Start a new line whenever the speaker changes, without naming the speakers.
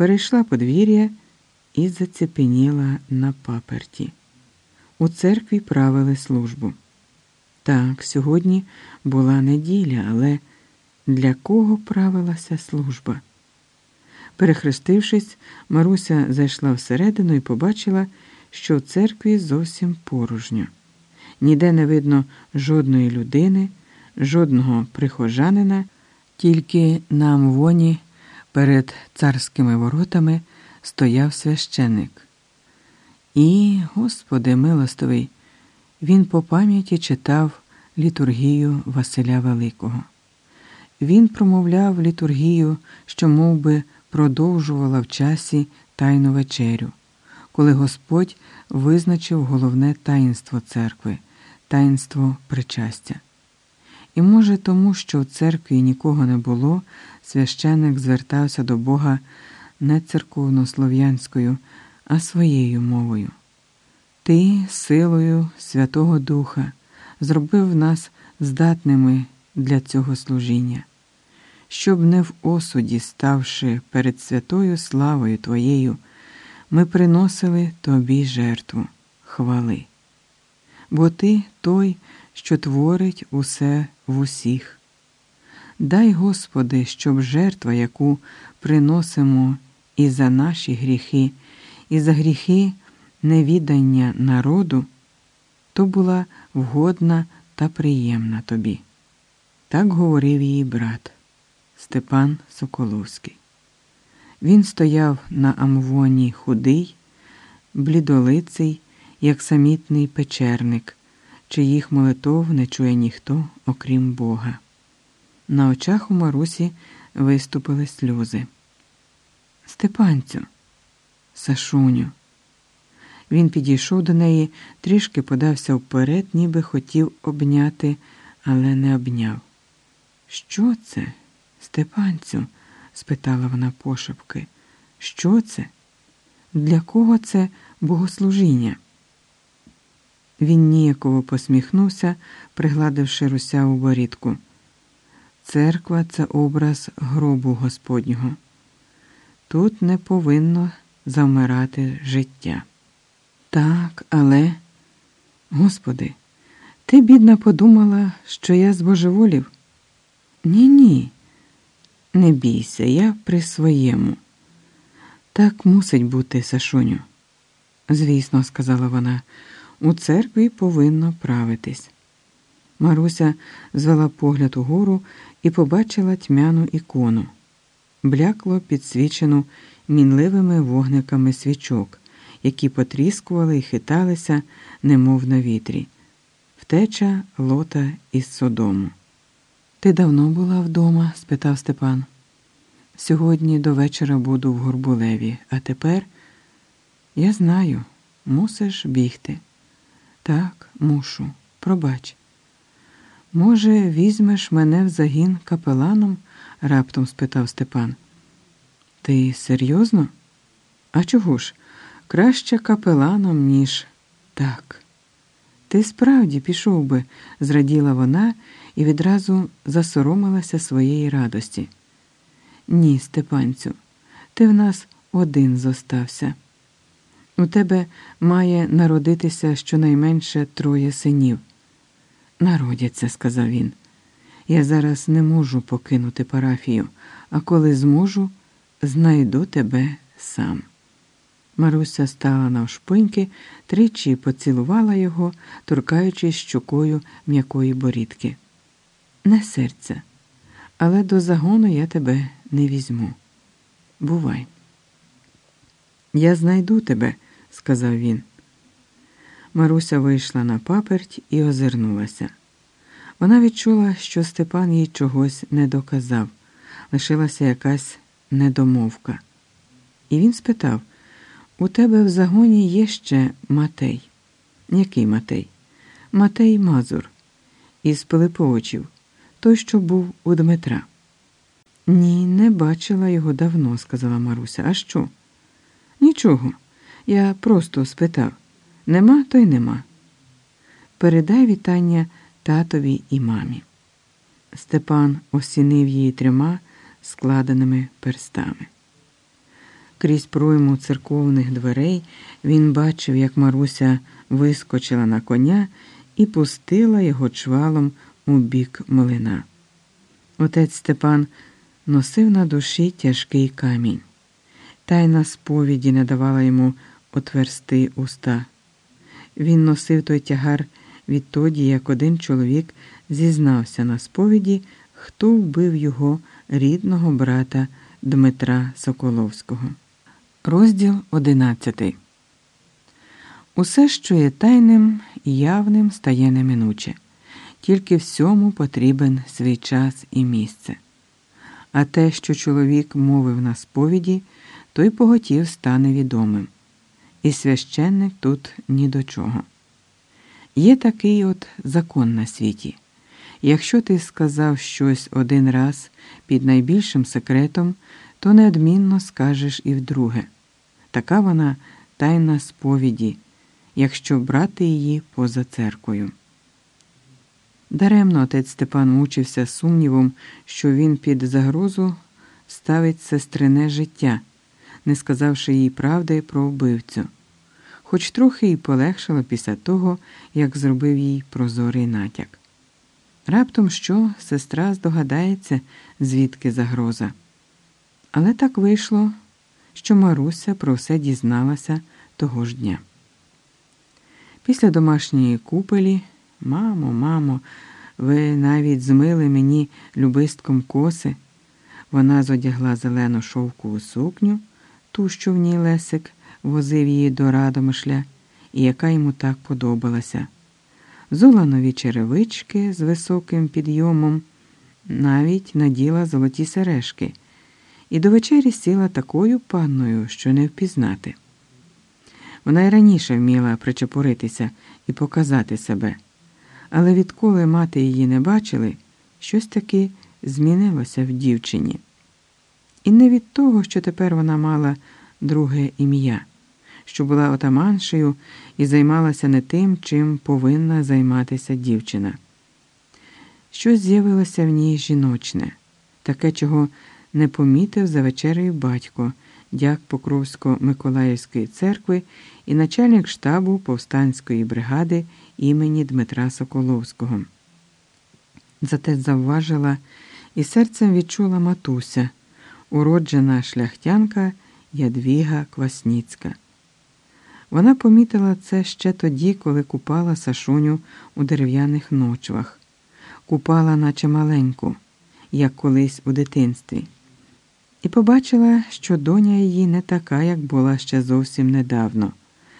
перейшла подвір'я і зацепеніла на паперті. У церкві правили службу. Так, сьогодні була неділя, але для кого правилася служба? Перехрестившись, Маруся зайшла всередину і побачила, що в церкві зовсім порожньо. Ніде не видно жодної людини, жодного прихожанина, тільки на амвоні перед царськими воротами стояв священик. І, Господи милостивий, він по пам'яті читав літургію Василя Великого. Він промовляв літургію, що мов би, продовжувала в часі Тайну вечерю, коли Господь визначив головне таїнство церкви таїнство причастя. І, може, тому, що в церкві нікого не було, священик звертався до Бога не церковнослов'янською, а своєю мовою. Ти, силою Святого Духа, зробив нас здатними для цього служіння, щоб не в осуді, ставши перед святою славою Твоєю, ми приносили Тобі жертву, хвали. Бо Ти той, що творить усе в усіх. Дай, Господи, щоб жертва, яку приносимо і за наші гріхи, і за гріхи невідання народу, то була вгодна та приємна тобі. Так говорив її брат Степан Соколовський. Він стояв на амвоні худий, блідолиций, як самітний печерник, чиїх молитов не чує ніхто, окрім Бога. На очах у Марусі виступили сльози. Степанцю, Сашуню. Він підійшов до неї, трішки подався вперед, ніби хотів обняти, але не обняв. Що це, Степанцю? спитала вона пошепки. Що це? Для кого це богослужіння? Він ніяково посміхнувся, пригладивши русяву борідку. Церква це образ гробу Господнього. Тут не повинно завмирати життя. Так, але, Господи, ти, бідна, подумала, що я збожеволів? Ні, ні, не бійся, я при своєму. Так мусить бути, Сашуню. Звісно, сказала вона, у церкві повинно правитись. Маруся звела погляд угору і побачила тьмяну ікону, блякло підсвічену мінливими вогниками свічок, які потріскували і хиталися, немов на вітрі, втеча лота із содому. Ти давно була вдома? спитав Степан. Сьогодні до вечора буду в Горбулеві, а тепер я знаю, мусиш бігти. Так, мушу, пробач. Може, візьмеш мене в загін капеланом? раптом спитав Степан. Ти серйозно? А чого ж? Краще капеланом, ніж так. Ти справді пішов би, зраділа вона і відразу засоромилася своєї радості. Ні, Степанцю, ти в нас один зостався. У тебе має народитися щонайменше троє синів. Народяться, сказав він. Я зараз не можу покинути парафію, а коли зможу, знайду тебе сам. Маруся стала навшпиньки, тричі поцілувала його, торкаючись щокою м'якої борідки. Не серця, але до загону я тебе не візьму. Бувай. Я знайду тебе, сказав він. Маруся вийшла на паперть і озирнулася. Вона відчула, що Степан їй чогось не доказав, лишилася якась недомовка. І він спитав у тебе в загоні є ще Матей. Який Матей? Матей Мазур із Пилиповичів, той, що був у Дмитра. Ні, не бачила його давно, сказала Маруся. А що? Нічого. Я просто спитав нема, то й нема. Передай вітання татові і мамі. Степан осінив її трьома складеними перстами. Крізь пройму церковних дверей він бачив, як Маруся вискочила на коня і пустила його чвалом у бік млина. Отець Степан носив на душі тяжкий камінь. Тайна сповіді не давала йому отверсти уста. Він носив той тягар відтоді, як один чоловік зізнався на сповіді, хто вбив його рідного брата Дмитра Соколовського. Розділ одинадцятий. Усе, що є тайним і явним, стає неминуче, тільки всьому потрібен свій час і місце. А те, що чоловік мовив на сповіді, той поготів стане відомим. І священник тут ні до чого. Є такий от закон на світі. Якщо ти сказав щось один раз під найбільшим секретом, то неодмінно скажеш і вдруге. Така вона тайна сповіді, якщо брати її поза церквою. Даремно отець Степан мучився сумнівом, що він під загрозу ставить сестрине життя, не сказавши їй правди про вбивцю, хоч трохи й полегшало після того, як зробив їй прозорий натяк. Раптом що сестра здогадається, звідки загроза. Але так вийшло, що Маруся про все дізналася того ж дня. Після домашньої купелі, мамо, мамо, ви навіть змили мені любистком коси. Вона зодягла зелену шовкову сукню, ту, що в ній Лесик возив її до Радомишля, і яка йому так подобалася. Зула нові черевички з високим підйомом, навіть наділа золоті сережки, і до вечері сіла такою панною, що не впізнати. Вона й раніше вміла причепуритися і показати себе, але відколи мати її не бачили, щось таки змінилося в дівчині. І не від того, що тепер вона мала друге ім'я, що була отаманшею і займалася не тим, чим повинна займатися дівчина. Щось з'явилося в ній жіночне, таке, чого не помітив за вечерею батько, дяк Покровсько-Миколаївської церкви і начальник штабу повстанської бригади імені Дмитра Соколовського. Зате завважила і серцем відчула матуся, уроджена шляхтянка Ядвіга Квасніцька. Вона помітила це ще тоді, коли купала Сашуню у дерев'яних ночвах, купала, наче маленьку, як колись у дитинстві, і побачила, що доня її не така, як була ще зовсім недавно.